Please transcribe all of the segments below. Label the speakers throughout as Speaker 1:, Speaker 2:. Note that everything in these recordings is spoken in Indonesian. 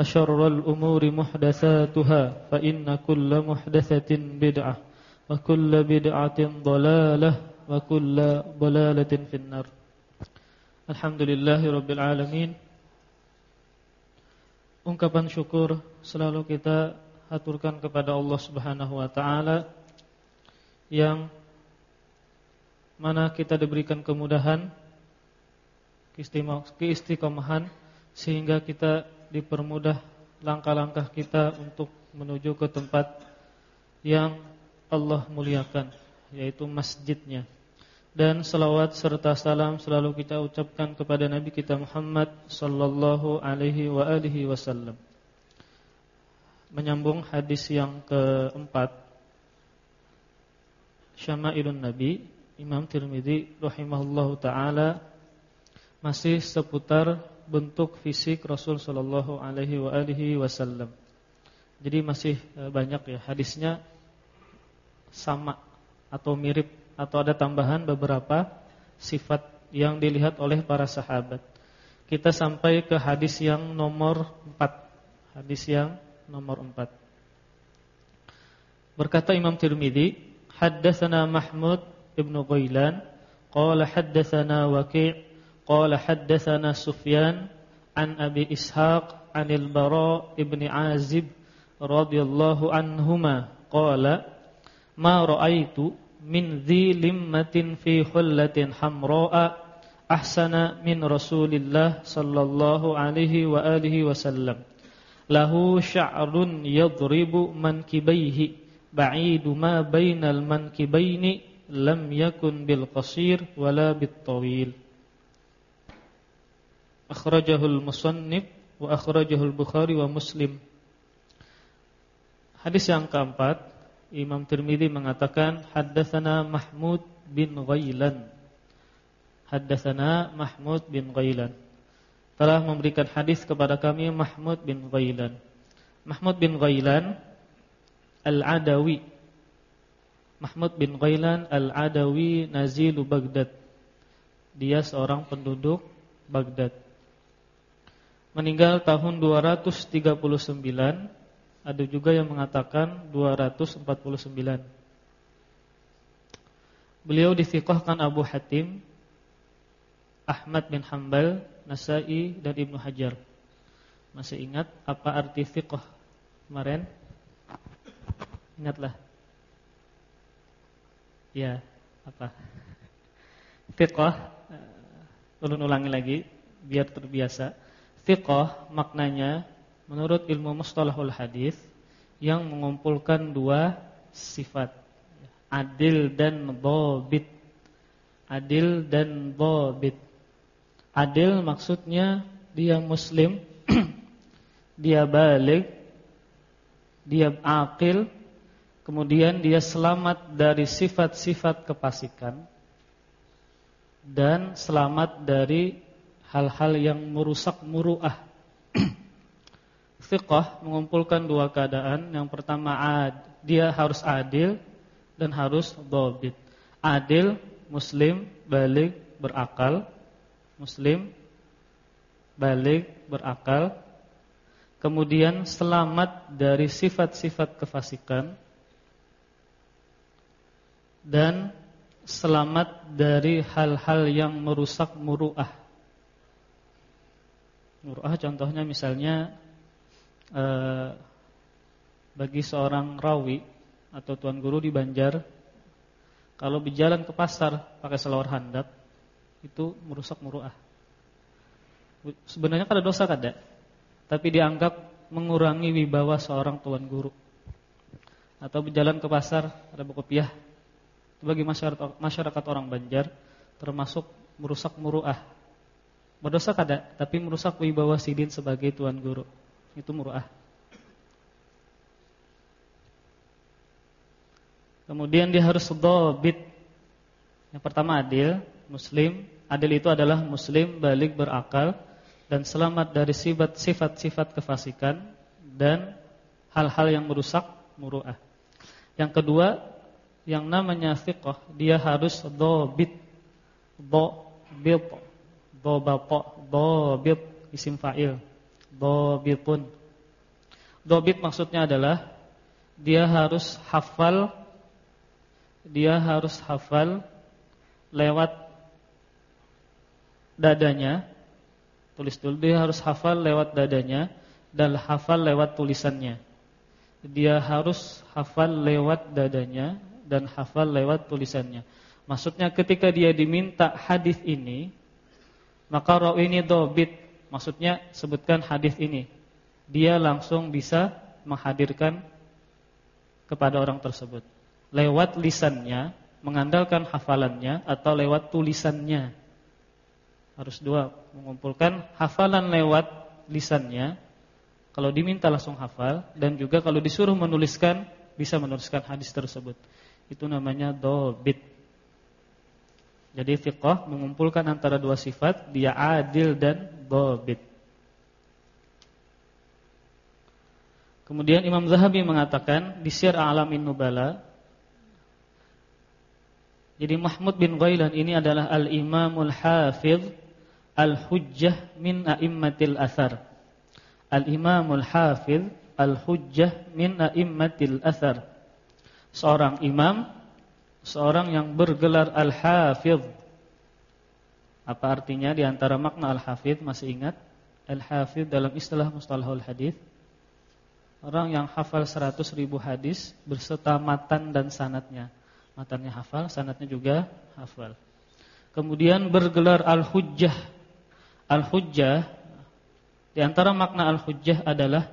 Speaker 1: أشر الأمور محدثاتها فإن كل محدثة بدعة وكل بدعة ضلالة وكل ضلالة في النار Alhamdulillahirrabbilalamin Ungkapan syukur selalu kita aturkan kepada Allah subhanahu wa ta'ala Yang mana kita diberikan kemudahan Keistiqomahan Sehingga kita dipermudah langkah-langkah kita untuk menuju ke tempat yang Allah muliakan Yaitu masjidnya dan salawat serta salam selalu kita ucapkan kepada Nabi kita Muhammad sallallahu alaihi wa alihi wasallam. Menyambung hadis yang keempat Syama'ilun Nabi Imam Tirmidzi rahimahullahu taala masih seputar bentuk fisik Rasul sallallahu alaihi wasallam. Jadi masih eh, banyak ya hadisnya sama atau mirip atau ada tambahan beberapa sifat yang dilihat oleh para sahabat. Kita sampai ke hadis yang nomor 4. Hadis yang nomor 4. Berkata Imam Tirmizi, haddatsana Mahmud ibn Ghailan, qala haddatsana Waqi', qala haddatsana Sufyan an Abi Ishaq anil Bara ibn Azib radhiyallahu anhuma qala ma ra'aitu min dhi limmatin fi hullatin hamra'a ahsana min Rasulillah sallallahu alaihi wa alihi wasallam lahu sya'run yadribu mankibaihi ba'idu ma bainal mankibaini lam yakun bil qasir wala bit tawil akhrajahu al musannif wa akhrajahu al bukhari wa muslim hadis yang keempat Imam Tirmidzi mengatakan haddatsana Mahmud bin Ghailan. Haddatsana Mahmud bin Ghailan. Telah memberikan hadis kepada kami Mahmud bin Ghailan. Mahmud bin Ghailan Al-Adawi. Mahmud bin Ghailan Al-Adawi nazilu Baghdad. Dia seorang penduduk Baghdad. Meninggal tahun 239 ada juga yang mengatakan 249. Beliau disiqahkan Abu Hatim, Ahmad bin Hanbal, Nasai dan Ibnu Hajar. Masih ingat apa arti siqah kemarin? Ingatlah. Ya, apa? Siqah eh, ulun ulangi lagi biar terbiasa. Siqah maknanya menurut ilmu mustalahul hadis yang mengumpulkan dua sifat. Adil dan dhabit. Adil dan dhabit. Adil maksudnya dia muslim dia balik dia akil kemudian dia selamat dari sifat-sifat kepasikan dan selamat dari hal-hal yang merusak muruah Fiqh mengumpulkan dua keadaan. Yang pertama ad, dia harus adil dan harus dhabit. Adil, muslim, balik, berakal. Muslim, balik, berakal. Kemudian selamat dari sifat-sifat kefasikan dan selamat dari hal-hal yang merusak muruah. Muruah contohnya misalnya eh, bagi seorang rawi atau tuan guru di Banjar kalau berjalan ke pasar pakai selawar handap itu merusak muruah. Sebenarnya kada dosa kada, tapi dianggap mengurangi wibawa seorang tuan guru. Atau berjalan ke pasar ada buku piah bagi masyarakat, masyarakat orang Banjar termasuk merusak muruah. Berdosa kada, tapi merusak wibawa sidin sebagai tuan guru. Itu muruah. Kemudian dia harus dhabit. Yang pertama adil, muslim. Adil itu adalah muslim balik berakal dan selamat dari sifat-sifat kefasikan dan hal-hal yang merusak muruah. Yang kedua, yang namanya fiqh dia harus dhabit dhabit dhabata dhabit isim fa'il. Dhabitun dhabit maksudnya adalah dia harus hafal dia harus hafal lewat dadanya. Tulis dulu dia harus hafal lewat dadanya dan hafal lewat tulisannya. Dia harus hafal lewat dadanya dan hafal lewat tulisannya. Maksudnya ketika dia diminta hadis ini, maka rawi ini dobit. Maksudnya sebutkan hadis ini. Dia langsung bisa menghadirkan kepada orang tersebut. Lewat lisannya, mengandalkan hafalannya atau lewat tulisannya. Harus dua, mengumpulkan hafalan lewat lisannya. Kalau diminta langsung hafal dan juga kalau disuruh menuliskan bisa menuliskan hadis tersebut. Itu namanya dobit. Jadi fiqh mengumpulkan antara dua sifat, dia adil dan dobit. Kemudian Imam Zahabi mengatakan di Syiar Alamin Nubala Jadi Mahmud bin Ghailan ini adalah al-Imamul Hafidh al-Hujjah min a'immatil athar. Al-Imamul Hafidh al-Hujjah min a'immatil athar seorang imam, seorang yang bergelar al-hafidh. Apa artinya di antara makna al-hafidh masih ingat? Al-hafidh dalam istilah mustalahul hadis orang yang hafal 100 ribu hadis berserta matan dan sanatnya. Matannya hafal, sanatnya juga hafal. Kemudian bergelar al-hujjah. Al-hujjah di antara makna al-hujjah adalah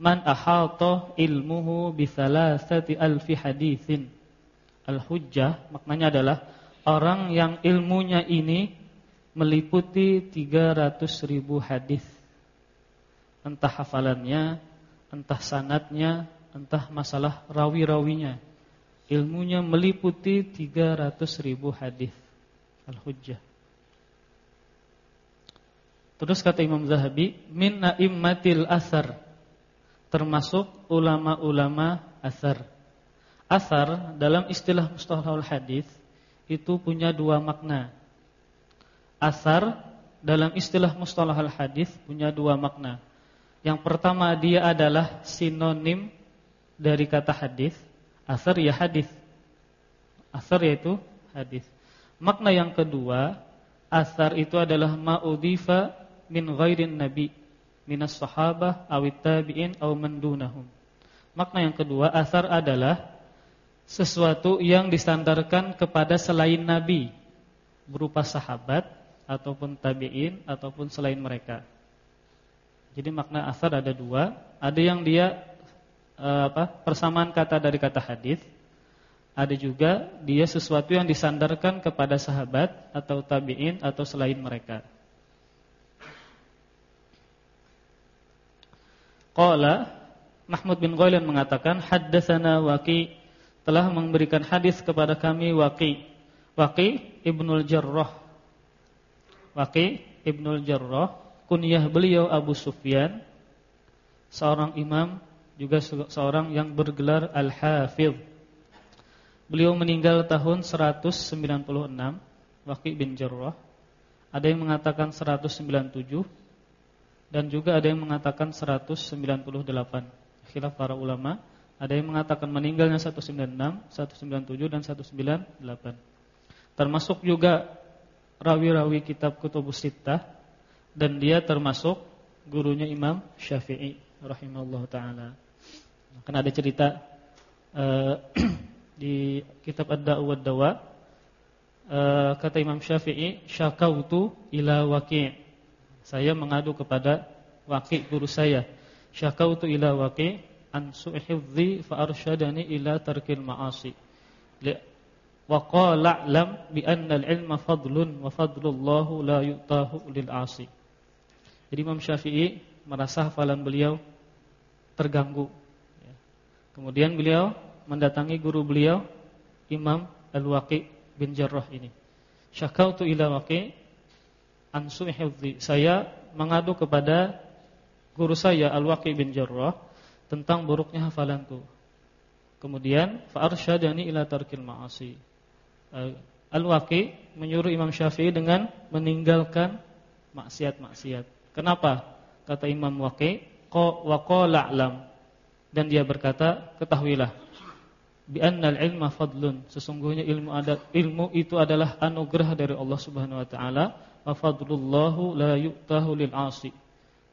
Speaker 1: man ahata ilmuhu bi thalathati alfi haditsin. Al-hujjah maknanya adalah orang yang ilmunya ini meliputi 300 ribu hadis. Entah hafalannya, entah sanatnya, entah masalah rawi-rawinya. Ilmunya meliputi 300 ribu hadis. Al-hujjah. Terus kata Imam Zahabi, min na'immatil asar termasuk ulama-ulama asar. Asar dalam istilah mustalahul hadis itu punya dua makna. Asar dalam istilah mustalahul hadis punya dua makna. Yang pertama dia adalah sinonim dari kata hadis. Asar ya hadis. Asar yaitu hadis. Makna yang kedua, asar itu adalah ma'udifa min ghairin nabi minas sahabah awit tabi'in aw mandunahum. Makna yang kedua, asar adalah sesuatu yang disandarkan kepada selain nabi berupa sahabat ataupun tabi'in ataupun selain mereka. Jadi makna asar ada dua, ada yang dia eh, apa? persamaan kata dari kata hadis. Ada juga dia sesuatu yang disandarkan kepada sahabat atau tabi'in atau selain mereka. Qala Mahmud bin Ghailan mengatakan haddatsana Waqi telah memberikan hadis kepada kami Waqi. Waqi Ibnul Jarrah. Waqi Ibnul Jarrah kunyah beliau Abu Sufyan seorang imam juga seorang yang bergelar Al-Hafidh. Beliau meninggal tahun 196 Waqi bin Jarrah. Ada yang mengatakan 197 dan juga ada yang mengatakan 198. Khilaf para ulama. Ada yang mengatakan meninggalnya 196, 197 dan 198. Termasuk juga rawi-rawi kitab Kutubus Sittah dan dia termasuk gurunya Imam Syafi'i rahimahullah taala. Karena ada cerita uh, di kitab Ad-Da'u wad-Dawa uh, kata Imam Syafi'i syakautu ila Waqi'. Saya mengadu kepada Waqi' guru saya. Syakautu ila Waqi' an su'hifdhi fa arsyadani ila tarkil ma'asi. Wa qala lam bi anna al-ilma fadlun wa fadlullahu la yu'tahu lil 'asi. Jadi Imam Syafi'i merasa hafalan beliau terganggu. Ya. Kemudian beliau mendatangi guru beliau Imam Al-Waqi bin Jarrah ini. Syakautu ila Waqi an su'i Saya mengadu kepada guru saya Al-Waqi bin Jarrah tentang buruknya hafalanku. Kemudian fa arsyadani ila tarkil ma'asi. Eh, Al-Waqi menyuruh Imam Syafi'i dengan meninggalkan maksiat-maksiat. Kenapa? Kata Imam Waqi, wa qala dan dia berkata, ketahuilah bi annal ilma fadlun sesungguhnya ilmu ada ilmu itu adalah anugerah dari Allah Subhanahu wa taala wa fadlullahu la yu'tahu lil 'asi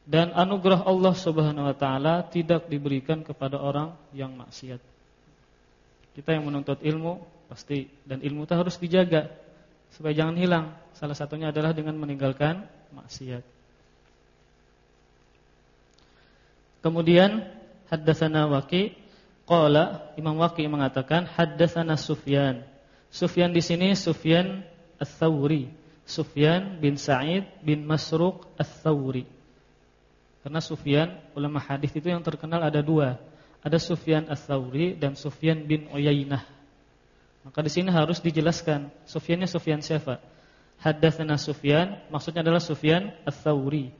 Speaker 1: dan anugerah Allah Subhanahu wa taala tidak diberikan kepada orang yang maksiat kita yang menuntut ilmu pasti dan ilmu itu harus dijaga supaya jangan hilang salah satunya adalah dengan meninggalkan maksiat kemudian haddatsana waqi Qala Imam Waqi mengatakan haddatsana Sufyan. Sufyan di sini Sufyan Ats-Tsauri. Sufyan bin Sa'id bin Masruq Ats-Tsauri. Karena Sufyan ulama hadis itu yang terkenal ada dua. Ada Sufyan Ats-Tsauri dan Sufyan bin Uyainah. Maka di sini harus dijelaskan Sufyannya Sufyan siapa? Haddatsana Sufyan maksudnya adalah Sufyan Ats-Tsauri.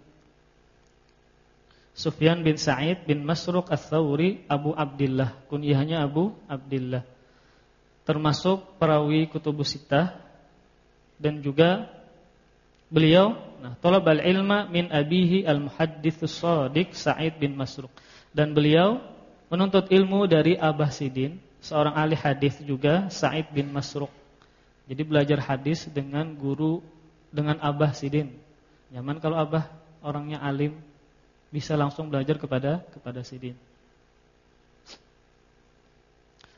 Speaker 1: Sufyan bin Sa'id bin Masruq Ats-Tsauri Abu Abdullah, kunyahnya Abu Abdullah. Termasuk perawi kutubus sittah dan juga beliau nah talabal ilma min abihi al-muhaddits shadiq Sa'id bin Masruq dan beliau menuntut ilmu dari Abah Sidin, seorang ahli hadis juga Sa'id bin Masruq. Jadi belajar hadis dengan guru dengan Abah Sidin. Nyaman kalau Abah orangnya alim, bisa langsung belajar kepada kepada sidin.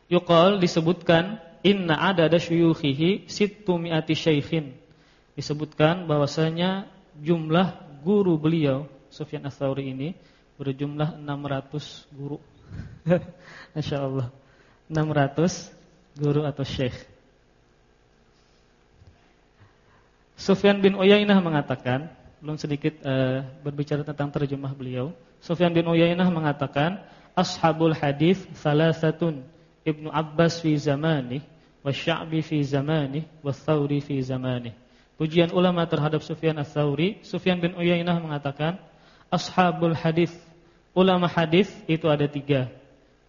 Speaker 1: Yuqal disebutkan inna adada syuyukhihi sittu mi'ati syaikhin. Disebutkan bahwasanya jumlah guru beliau Sufyan Ats-Tsauri ini berjumlah 600 guru. Masya Allah 600 guru atau syekh. Sufyan bin Uyainah mengatakan belum sedikit uh, berbicara tentang terjemah beliau. Sufyan bin Uyainah mengatakan, ashabul hadis salasatun Ibnu Abbas fi zamani, Sya'bi fi zamani, Thawri fi zamani. Pujian ulama terhadap Sufyan ats-Tsauri, Sufyan bin Uyainah mengatakan, ashabul hadis, ulama hadis itu ada tiga.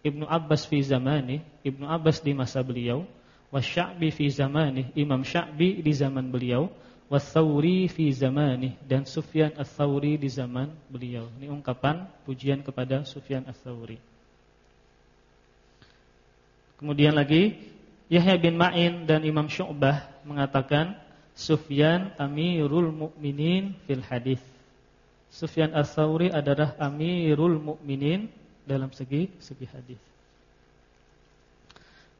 Speaker 1: Ibnu Abbas fi zamani, Ibnu Abbas di masa beliau, Sya'bi fi zamani, Imam Sya'bi di zaman beliau, Wathawri fi zamani dan Sufyan Ats-Tsauri di zaman beliau. Ini ungkapan pujian kepada Sufyan Ats-Tsauri. Kemudian lagi Yahya bin Ma'in dan Imam Syu'bah mengatakan Sufyan Amirul Mukminin fil hadis. Sufyan Ats-Tsauri adalah Amirul Mukminin dalam segi segi hadis.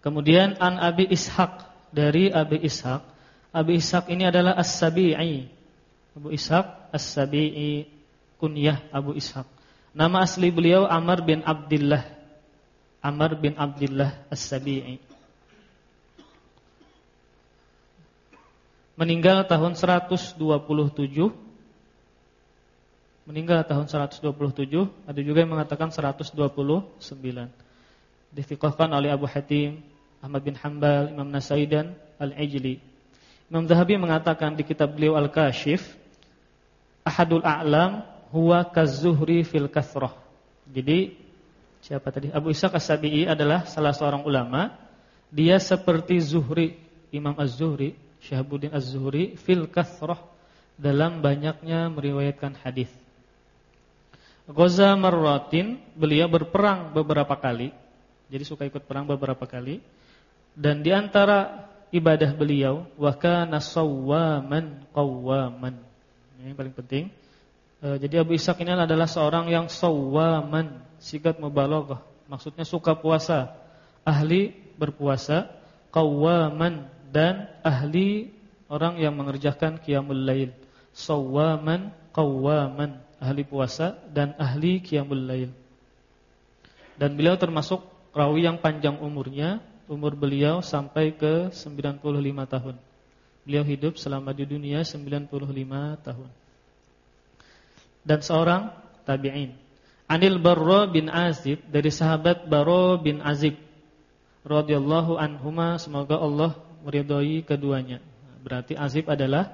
Speaker 1: Kemudian An Abi Ishaq dari Abi Ishaq Abu Ishaq ini adalah As-Sabi'i. Abu Ishaq As-Sabi'i kunyah Abu Ishaq. Nama asli beliau Amr bin Abdullah. Amr bin Abdullah As-Sabi'i. Meninggal tahun 127. Meninggal tahun 127, ada juga yang mengatakan 129. Difiqahkan oleh Abu Hatim, Ahmad bin Hanbal, Imam Nasai dan Al-Ijli. Imam Zahabi mengatakan di kitab beliau Al-Kashif, ahadul a'lam huwa kazuhri fil kasrah. Jadi siapa tadi? Abu Ishaq As-Sabi'i adalah salah seorang ulama dia seperti Zuhri, Imam Az-Zuhri, Syahabuddin Az-Zuhri fil kathrah dalam banyaknya meriwayatkan hadis. Ghaza marratin, beliau berperang beberapa kali. Jadi suka ikut perang beberapa kali. Dan di antara ibadah beliau wa kana sawwaman qawwaman. Ini yang paling penting. E, jadi Abu Ishaq ini adalah seorang yang sawwaman, sigat mubalaghah. Maksudnya suka puasa, ahli berpuasa, qawwaman dan ahli orang yang mengerjakan qiyamul lail. Sawwaman qawwaman ahli puasa dan ahli qiyamul lail. Dan beliau termasuk rawi yang panjang umurnya, umur beliau sampai ke 95 tahun. Beliau hidup selama di dunia 95 tahun. Dan seorang tabi'in. Anil Barra bin Azib dari sahabat Barra bin Azib radhiyallahu anhuma semoga Allah meridhai keduanya. Berarti Azib adalah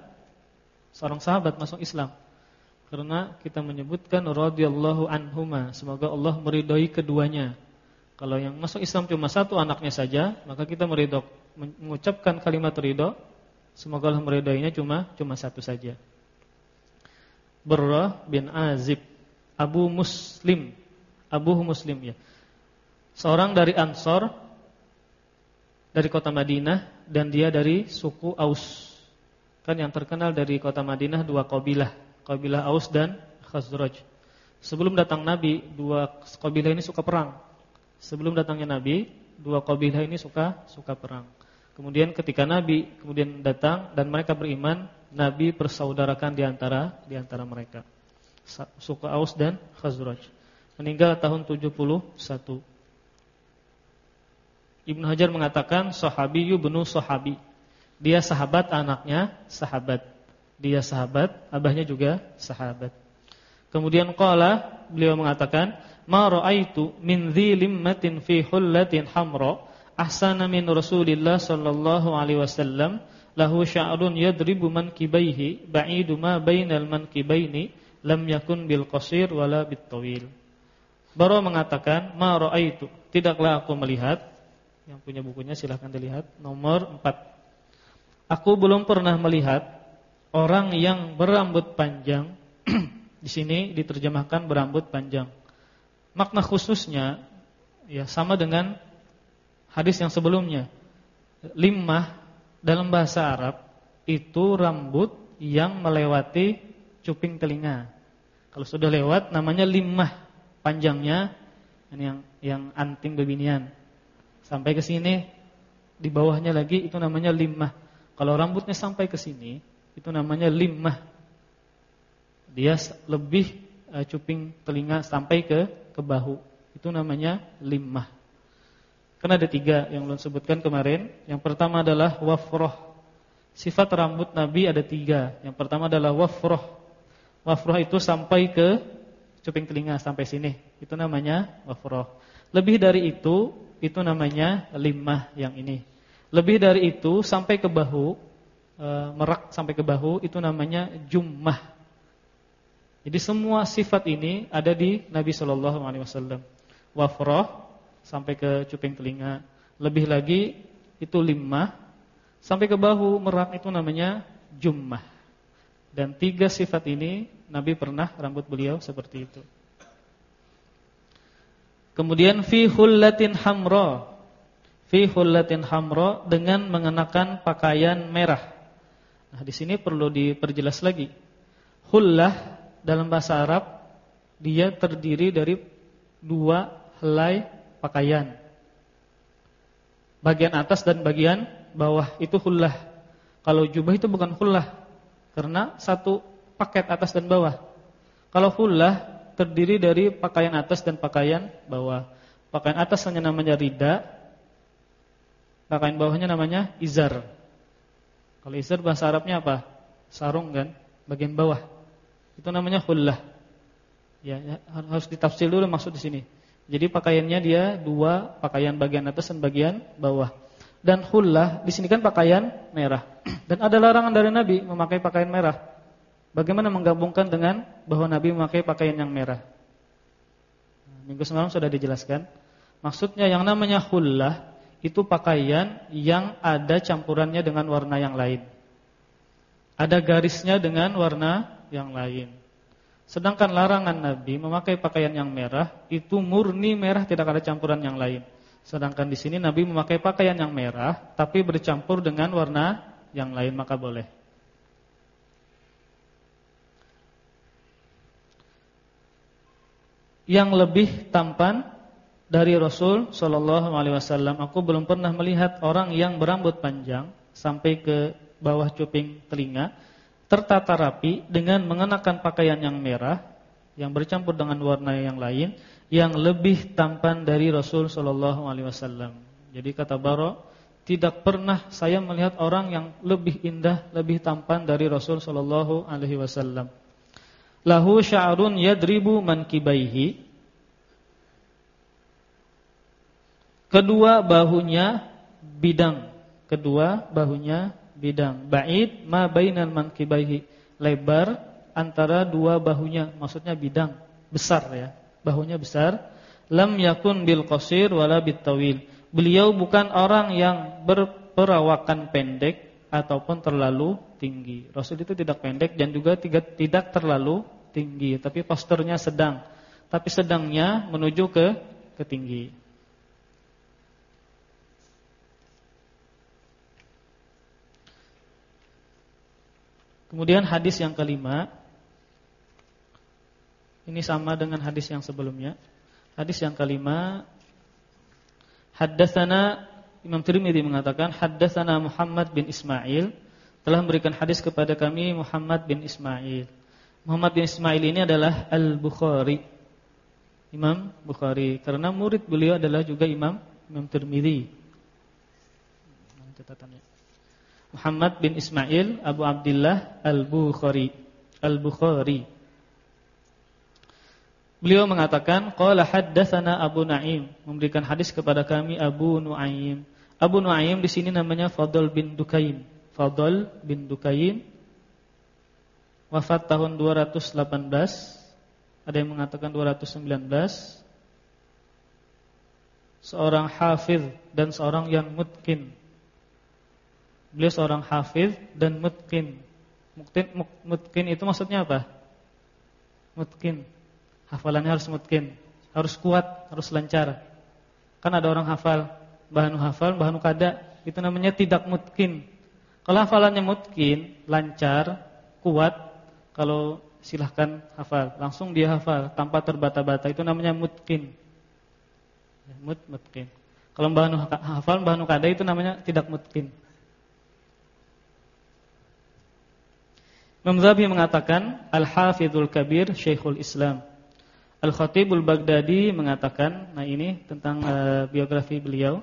Speaker 1: seorang sahabat masuk Islam. Karena kita menyebutkan radhiyallahu anhuma, semoga Allah meridhai keduanya. Kalau yang masuk Islam cuma satu anaknya saja, maka kita meridho mengucapkan kalimat ridho, semoga Allah meridhoinya cuma cuma satu saja. Barrah bin Azib, Abu Muslim, Abu Muslim ya. Seorang dari Ansor dari kota Madinah dan dia dari suku Aus. Kan yang terkenal dari kota Madinah dua kabilah kabilah Aus dan Khazraj. Sebelum datang Nabi, dua kabilah ini suka perang. Sebelum datangnya Nabi, dua kabilah ini suka suka perang. Kemudian ketika Nabi kemudian datang dan mereka beriman, Nabi persaudarakan di antara di antara mereka. Suku Aus dan Khazraj. Meninggal tahun 71. Ibnu Hajar mengatakan sahabi ibnu sahabi. Dia sahabat anaknya sahabat. Dia sahabat, abahnya juga sahabat. Kemudian qala beliau mengatakan, "Ma ra'aitu min dhilimmatin fi hullatin hamra ahsana min Rasulillah sallallahu alaihi wasallam lahu sya'run yadribu mankibaihi ba'idu ma bainal mankibaini lam yakun bil qasir wala bit tawil." Baro mengatakan, "Ma ra'aitu, tidaklah aku melihat." Yang punya bukunya silahkan dilihat nomor 4. Aku belum pernah melihat orang yang berambut panjang di sini diterjemahkan berambut panjang. Makna khususnya ya sama dengan hadis yang sebelumnya. Limah dalam bahasa Arab itu rambut yang melewati cuping telinga. Kalau sudah lewat namanya limah panjangnya yang yang anting bebinian. Sampai ke sini di bawahnya lagi itu namanya limah. Kalau rambutnya sampai ke sini itu namanya limah. Dia lebih uh, cuping telinga sampai ke ke bahu. Itu namanya limah. Karena ada tiga yang belum sebutkan kemarin. Yang pertama adalah wafroh. Sifat rambut Nabi ada tiga. Yang pertama adalah wafroh. Wafroh itu sampai ke cuping telinga sampai sini. Itu namanya wafroh. Lebih dari itu, itu namanya limah yang ini. Lebih dari itu sampai ke bahu, e, merak sampai ke bahu itu namanya jummah. Jadi semua sifat ini ada di Nabi Shallallahu alaihi wasallam. Wafrah sampai ke cuping telinga, lebih lagi itu limah sampai ke bahu merak itu namanya jummah. Dan tiga sifat ini Nabi pernah rambut beliau seperti itu. Kemudian fi hullatin hamra. Fi hullatin hamra dengan mengenakan pakaian merah. Nah, di sini perlu diperjelas lagi. Hullah dalam bahasa Arab dia terdiri dari dua helai pakaian. Bagian atas dan bagian bawah itu hullah. Kalau jubah itu bukan hullah karena satu paket atas dan bawah. Kalau hullah terdiri dari pakaian atas dan pakaian bawah. Pakaian atas hanya namanya rida, pakaian bawahnya namanya izar. Kalau izar bahasa Arabnya apa? Sarung kan, bagian bawah. Itu namanya khullah. Ya, ya, harus ditafsir dulu maksud di sini. Jadi pakaiannya dia dua, pakaian bagian atas dan bagian bawah. Dan khullah di sini kan pakaian merah. Dan ada larangan dari Nabi memakai pakaian merah. Bagaimana menggabungkan dengan bahwa Nabi memakai pakaian yang merah? Minggu semalam sudah dijelaskan. Maksudnya yang namanya khullah itu pakaian yang ada campurannya dengan warna yang lain. Ada garisnya dengan warna yang lain. Sedangkan larangan Nabi memakai pakaian yang merah itu murni merah tidak ada campuran yang lain. Sedangkan di sini Nabi memakai pakaian yang merah tapi bercampur dengan warna yang lain maka boleh. Yang lebih tampan dari Rasul Shallallahu Alaihi Wasallam, aku belum pernah melihat orang yang berambut panjang sampai ke bawah cuping telinga tertata rapi dengan mengenakan pakaian yang merah yang bercampur dengan warna yang lain yang lebih tampan dari Rasul sallallahu alaihi wasallam. Jadi kata Baro, tidak pernah saya melihat orang yang lebih indah, lebih tampan dari Rasul sallallahu alaihi wasallam. Lahu sya'run yadribu mankibaihi. Kedua bahunya bidang, kedua bahunya bidang. Ba'id ma bainal mankibaihi. Lebar antara dua bahunya, maksudnya bidang besar ya. Bahunya besar. Lam yakun bil qasir wala bit tawil. Beliau bukan orang yang berperawakan pendek ataupun terlalu tinggi. Rasul itu tidak pendek dan juga tidak terlalu tinggi, tapi posturnya sedang. Tapi sedangnya menuju ke ke tinggi. Kemudian hadis yang kelima Ini sama dengan hadis yang sebelumnya Hadis yang kelima Haddatsana Imam Tirmidzi mengatakan haddatsana Muhammad bin Ismail telah memberikan hadis kepada kami Muhammad bin Ismail. Muhammad bin Ismail ini adalah Al-Bukhari. Imam Bukhari karena murid beliau adalah juga Imam Imam. Catatannya. Muhammad bin Ismail Abu Abdullah Al-Bukhari Al-Bukhari Beliau mengatakan qala haddatsana Abu Naim memberikan hadis kepada kami Abu Nuaim Abu Nuaim di sini namanya Fadl bin Dukaim Fadl bin Dukaim wafat tahun 218 ada yang mengatakan 219 seorang hafiz dan seorang yang mutkin Beliau seorang hafiz dan mutkin. Mutkin, mutkin itu maksudnya apa? Mutkin. Hafalannya harus mutkin, harus kuat, harus lancar. Kan ada orang hafal, bahanu hafal, bahanu kada, itu namanya tidak mutkin. Kalau hafalannya mutkin, lancar, kuat, kalau silahkan hafal, langsung dia hafal tanpa terbata-bata, itu namanya mutkin. Mut mutkin. Kalau bahanu hafal, bahanu kada itu namanya tidak mutkin. Imam Zahabi mengatakan Al-Hafidhul Kabir Syekhul Islam. Al-Khatibul Baghdadi mengatakan, nah ini tentang uh, biografi beliau,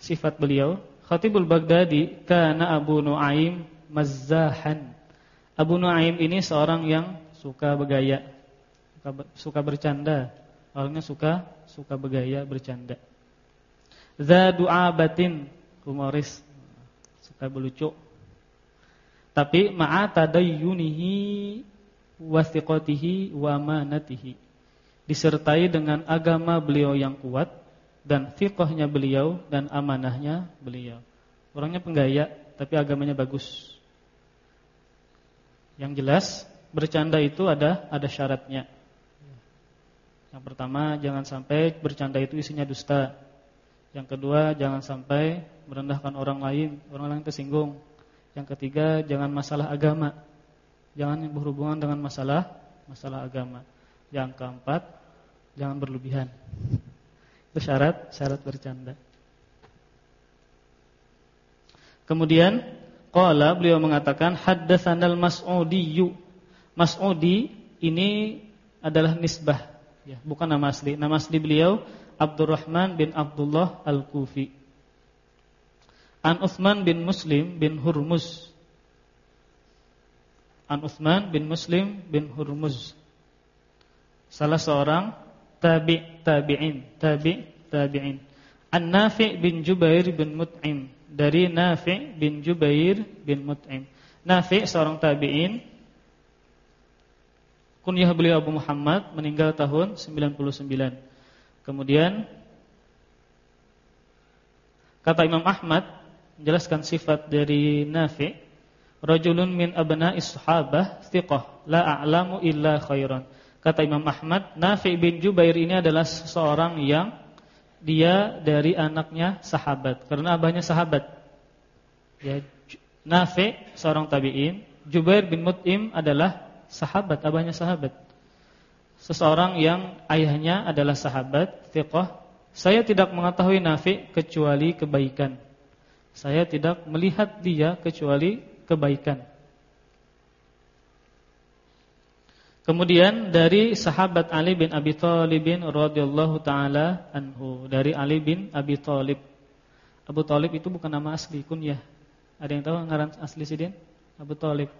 Speaker 1: sifat beliau. Khatibul Baghdadi kana Abu Nuaim mazzahan. Abu Nuaim ini seorang yang suka bergaya, suka, suka bercanda. Orangnya suka suka bergaya, bercanda. Za du'abatin, humoris, suka berlucu tapi ma'a tadayyunihi wasiqatihi wa manatihi. Disertai dengan agama beliau yang kuat dan fiqhnya beliau dan amanahnya beliau. Orangnya penggaya tapi agamanya bagus. Yang jelas bercanda itu ada ada syaratnya. Yang pertama jangan sampai bercanda itu isinya dusta. Yang kedua jangan sampai merendahkan orang lain, orang lain tersinggung. Yang ketiga, jangan masalah agama. Jangan berhubungan dengan masalah masalah agama. Yang keempat, jangan berlebihan. Itu syarat syarat bercanda. Kemudian qala beliau mengatakan haddatsanal mas'udiyyu. Mas'udi ini adalah nisbah ya, bukan nama asli. Nama asli beliau Abdurrahman bin Abdullah Al-Kufi. An Uthman bin Muslim bin Hurmuz An Uthman bin Muslim bin Hurmuz Salah seorang tabi' tabi'in tabi' tabi'in An Nafi' bin Jubair bin Mut'im Dari Nafi' bin Jubair bin Mut'im. Nafi' seorang tabi'in. Kunyah beliau Abu Muhammad Meninggal tahun 99 Kemudian Kata Imam Ahmad menjelaskan sifat dari Nafi, rajulun min abna'is sahabah thiqah la a'lamu illa khairan. Kata Imam Ahmad, Nafi bin Jubair ini adalah seorang yang dia dari anaknya sahabat karena abahnya sahabat. Ya, Nafi seorang tabi'in, Jubair bin Mut'im adalah sahabat, abahnya sahabat. Seseorang yang ayahnya adalah sahabat, thiqah. Saya tidak mengetahui Nafi kecuali kebaikan. Saya tidak melihat dia kecuali kebaikan. Kemudian dari sahabat Ali bin Abi Thalib radhiyallahu taala anhu, dari Ali bin Abi Thalib. Abu Thalib itu bukan nama asli, kunyah. Ada yang tahu ngaran asli sidin? Abu Thalib.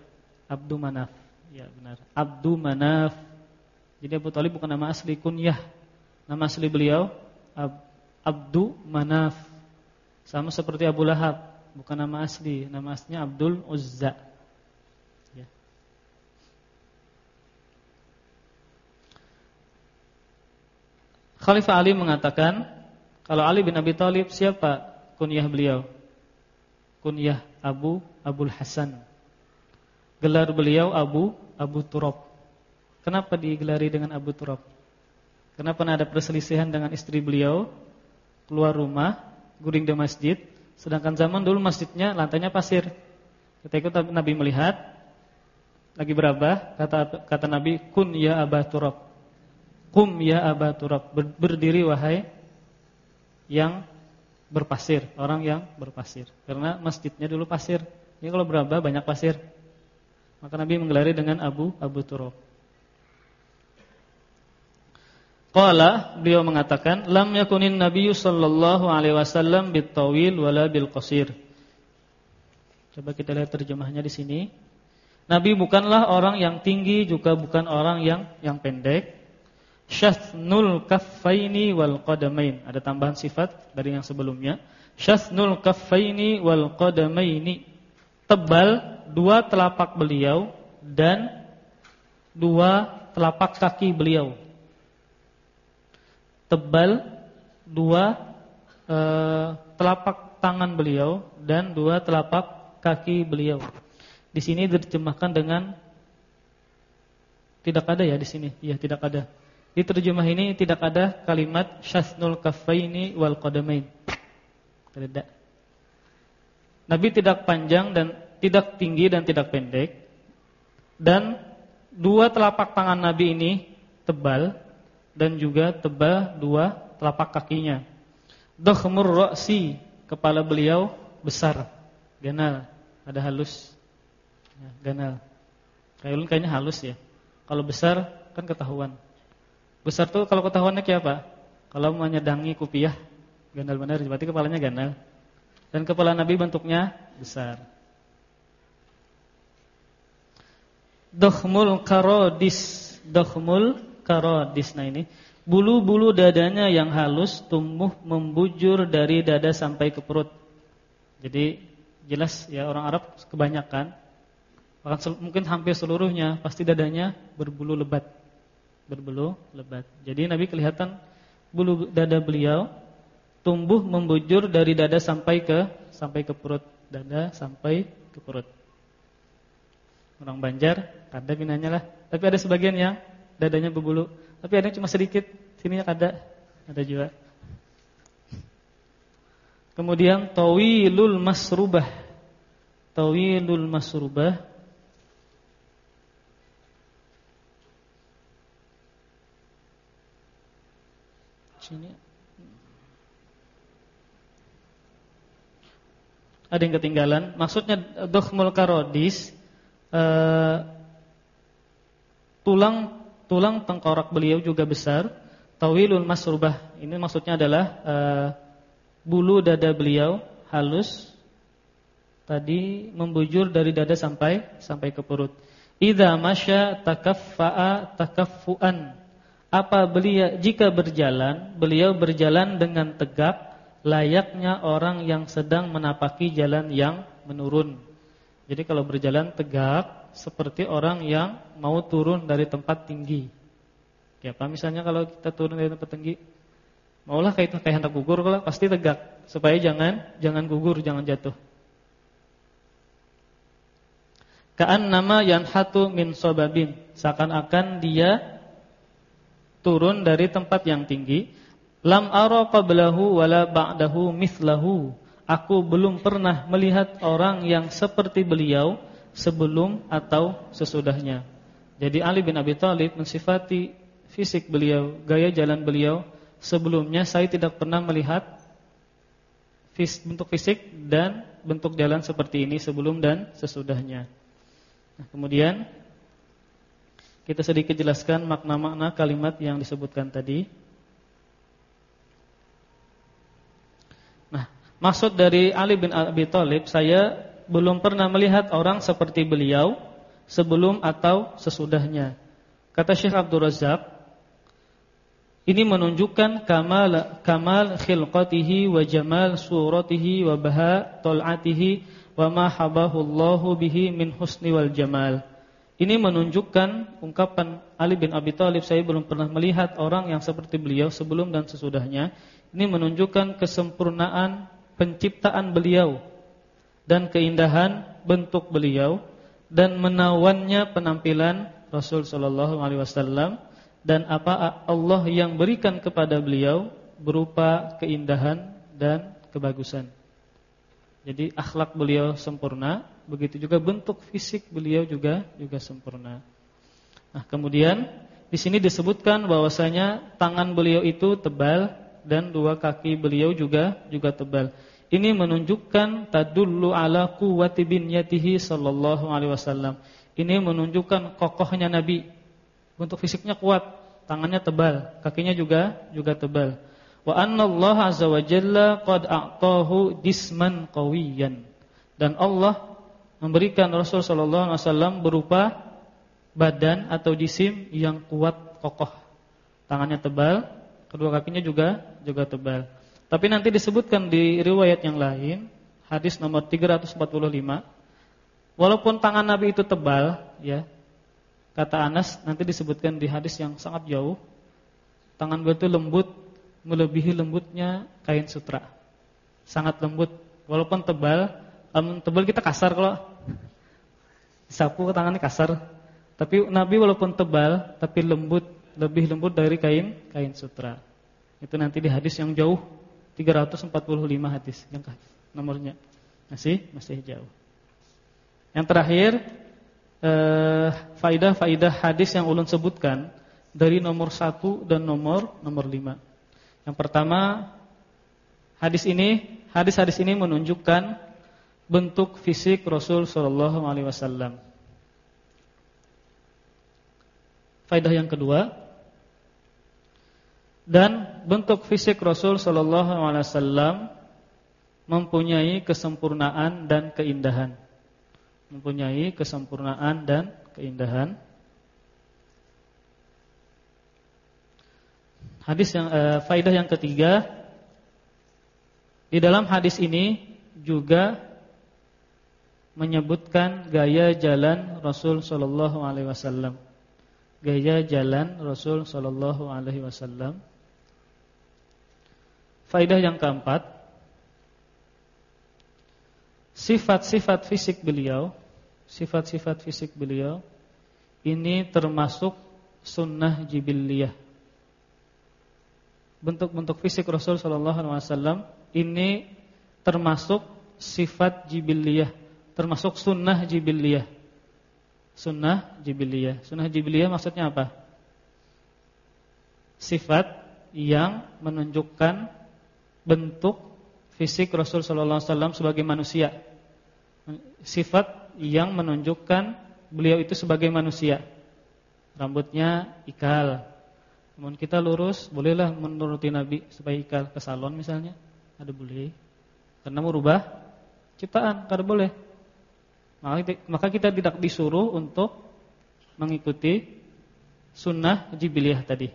Speaker 1: Abdu Manaf. Ya benar. Abdu Manaf. Jadi Abu Thalib bukan nama asli, kunyah. Nama asli beliau Ab Abdu Manaf. Sama seperti Abu Lahab, bukan nama asli, nama aslinya Abdul Uzza. Khalifah Ali mengatakan, kalau Ali bin Abi Thalib siapa kunyah beliau? Kunyah Abu Abul Hasan. Gelar beliau Abu Abu Turab. Kenapa digelari dengan Abu Turab? Kenapa ada perselisihan dengan istri beliau? Keluar rumah, guring di masjid, sedangkan zaman dulu masjidnya lantainya pasir. Ketika Nabi melihat lagi berapa? Kata kata Nabi, "Kun ya Aba Turab." Kum ya Aba Turab, berdiri wahai yang berpasir, orang yang berpasir. Karena masjidnya dulu pasir. Ini kalau beraba banyak pasir. Maka Nabi menggelari dengan Abu Abu Turab. Qala beliau mengatakan lam yakunin nabiyyu sallallahu alaihi wasallam bitawil wala bil qasir. Coba kita lihat terjemahnya di sini. Nabi bukanlah orang yang tinggi juga bukan orang yang yang pendek syathnul kaffaini wal qadamain. Ada tambahan sifat dari yang sebelumnya. Syathnul kaffaini wal qadamaini. Tebal dua telapak beliau dan dua telapak kaki beliau. Tebal dua e, telapak tangan beliau dan dua telapak kaki beliau. Di sini diterjemahkan dengan tidak ada ya di sini. Iya, tidak ada. Di terjemah ini tidak ada kalimat syasnul kaffaini wal qadamain. Tidak. Nabi tidak panjang dan tidak tinggi dan tidak pendek. Dan dua telapak tangan Nabi ini tebal dan juga tebal dua telapak kakinya. Dakhmur ra'si, kepala beliau besar, ganal, ada halus. Ya, ganal. Kayaknya halus ya. Kalau besar kan ketahuan. Besar tuh kalau ketahuannya kayak apa? Kalau menyedangi kupiah, gandal benar, berarti kepalanya gandal. Dan kepala Nabi bentuknya besar. Dohmul karodis, dohmul karodis. Nah ini bulu-bulu dadanya yang halus tumbuh membujur dari dada sampai ke perut. Jadi jelas ya orang Arab kebanyakan, mungkin hampir seluruhnya pasti dadanya berbulu lebat berbulu lebat. Jadi Nabi kelihatan bulu dada beliau tumbuh membujur dari dada sampai ke sampai ke perut, dada sampai ke perut. Orang Banjar ada binanya lah, tapi ada sebagian yang dadanya berbulu, tapi ada cuma sedikit, sini ada, ada juga. Kemudian tawilul masrubah. Tawilul masrubah sini. Ada yang ketinggalan. Maksudnya dokhmul karodis uh, tulang tulang tengkorak beliau juga besar. Tawilul masrubah. Ini maksudnya adalah uh, bulu dada beliau halus tadi membujur dari dada sampai sampai ke perut. Idza masya takaffa'a takaffuan apa beliau jika berjalan, beliau berjalan dengan tegap layaknya orang yang sedang menapaki jalan yang menurun. Jadi kalau berjalan tegap seperti orang yang mau turun dari tempat tinggi. Ya, apa misalnya kalau kita turun dari tempat tinggi Maulah kayak kayak hendak gugur kalau pasti tegak supaya jangan jangan gugur, jangan jatuh. Kaan nama yanhatu min sobabin, seakan-akan dia turun dari tempat yang tinggi. Lam ara qablahu wala ba'dahu mithlahu. Aku belum pernah melihat orang yang seperti beliau sebelum atau sesudahnya. Jadi Ali bin Abi Thalib mensifati fisik beliau, gaya jalan beliau sebelumnya saya tidak pernah melihat bentuk fisik dan bentuk jalan seperti ini sebelum dan sesudahnya. Nah, kemudian kita sedikit jelaskan makna-makna kalimat yang disebutkan tadi. Nah, maksud dari Ali bin Abi Thalib saya belum pernah melihat orang seperti beliau sebelum atau sesudahnya. Kata Syekh Abdul Razak, ini menunjukkan kamal kamal khilqatihi wa jamal suratihi wa baha tal'atihi wa ma habahu Allahu bihi min husni wal jamal. Ini menunjukkan ungkapan Ali bin Abi Thalib saya belum pernah melihat orang yang seperti beliau sebelum dan sesudahnya. Ini menunjukkan kesempurnaan penciptaan beliau dan keindahan bentuk beliau dan menawannya penampilan Rasul sallallahu alaihi wasallam dan apa Allah yang berikan kepada beliau berupa keindahan dan kebagusan. Jadi akhlak beliau sempurna, begitu juga bentuk fisik beliau juga juga sempurna. Nah, kemudian di sini disebutkan bahwasanya tangan beliau itu tebal dan dua kaki beliau juga juga tebal. Ini menunjukkan tadullu ala quwwati binyatihi sallallahu alaihi wasallam. Ini menunjukkan kokohnya Nabi Bentuk fisiknya kuat, tangannya tebal, kakinya juga juga tebal. Wa anna Allah azza wa jalla qad a'tahu disman qawiyan. Dan Allah memberikan Rasul sallallahu alaihi wasallam berupa badan atau jisim yang kuat kokoh. Tangannya tebal, kedua kakinya juga juga tebal. Tapi nanti disebutkan di riwayat yang lain, hadis nomor 345, walaupun tangan Nabi itu tebal, ya, Kata Anas nanti disebutkan di hadis yang sangat jauh, tangan beliau itu lembut melebihi lembutnya kain sutra. Sangat lembut walaupun tebal, um, tebal kita kasar kalau disapu tangannya kasar. Tapi Nabi walaupun tebal tapi lembut, lebih lembut dari kain kain sutra. Itu nanti di hadis yang jauh 345 hadis yang nomornya. Masih masih jauh. Yang terakhir eh, faidah-faidah hadis yang ulun sebutkan dari nomor satu dan nomor nomor lima. Yang pertama, hadis ini, hadis-hadis ini menunjukkan bentuk fisik Rasul Shallallahu Alaihi Wasallam. Faidah yang kedua, dan bentuk fisik Rasul Shallallahu Alaihi Wasallam mempunyai kesempurnaan dan keindahan mempunyai kesempurnaan dan keindahan. Hadis yang uh, faidah yang ketiga di dalam hadis ini juga menyebutkan gaya jalan Rasul sallallahu alaihi wasallam. Gaya jalan Rasul sallallahu alaihi wasallam. Faidah yang keempat, sifat-sifat fisik beliau sifat-sifat fisik beliau ini termasuk sunnah jibiliyah. Bentuk-bentuk fisik Rasul sallallahu alaihi wasallam ini termasuk sifat jibiliyah, termasuk sunnah jibiliyah. Sunnah jibiliyah. Sunnah jibiliyah maksudnya apa? Sifat yang menunjukkan bentuk fisik Rasul sallallahu alaihi wasallam sebagai manusia. Sifat yang menunjukkan beliau itu sebagai manusia. Rambutnya ikal. Namun kita lurus, bolehlah menuruti Nabi supaya ikal ke salon misalnya. Ada boleh. Karena merubah ciptaan, kada boleh. Maka kita tidak disuruh untuk mengikuti sunnah jibiliyah tadi.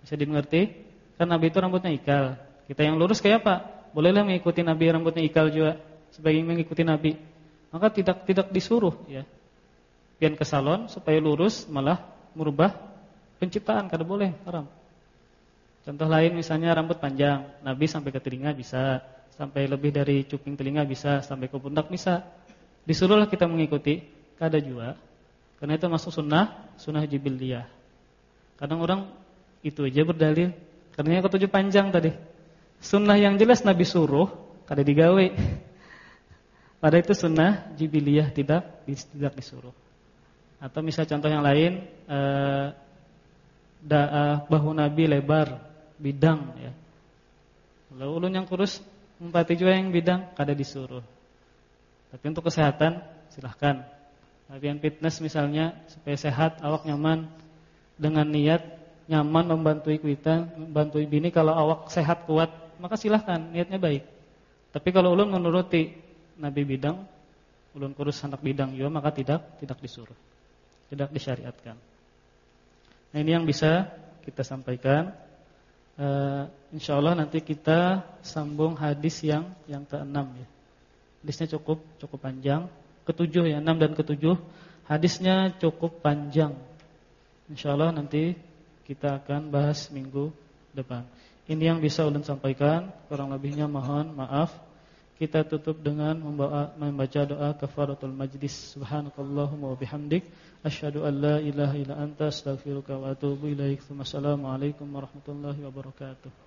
Speaker 1: Bisa dimengerti? Kan Nabi itu rambutnya ikal. Kita yang lurus kayak apa? Bolehlah mengikuti Nabi rambutnya ikal juga sebagai mengikuti Nabi maka tidak tidak disuruh ya. Pian ke salon supaya lurus malah merubah penciptaan kada boleh, haram. Contoh lain misalnya rambut panjang, Nabi sampai ke telinga bisa, sampai lebih dari cuping telinga bisa, sampai ke pundak bisa. Disuruhlah kita mengikuti, kada juga. Karena itu masuk sunnah, sunnah jibiliyah. Kadang orang itu aja berdalil, karena yang ketujuh panjang tadi. Sunnah yang jelas Nabi suruh, kada digawe. Pada itu sunnah jibiliyah tidak tidak disuruh. Atau misal contoh yang lain, eh, eh, bahu Nabi lebar bidang ya. Kalau ulun yang kurus empati juga yang bidang kada disuruh. Tapi untuk kesehatan silahkan. Latihan fitness misalnya supaya sehat, awak nyaman dengan niat nyaman membantu kita, membantu bini kalau awak sehat kuat, maka silahkan niatnya baik. Tapi kalau ulun menuruti Nabi bidang, ulun kurus anak bidang juga maka tidak tidak disuruh. Tidak disyariatkan. Nah, ini yang bisa kita sampaikan uh, insya Allah nanti kita sambung hadis yang yang keenam ya. Hadisnya cukup cukup panjang. Ketujuh ya, enam dan ketujuh hadisnya cukup panjang. Insya Allah nanti kita akan bahas minggu depan. Ini yang bisa ulun sampaikan. Kurang lebihnya mohon maaf. Kita tutup dengan membaca doa kafaratul majlis. Subhanakallahumma wa bihamdik asyhadu an la ilaha illa anta astaghfiruka wa atubu ilaik. Wassalamualaikum warahmatullahi wabarakatuh.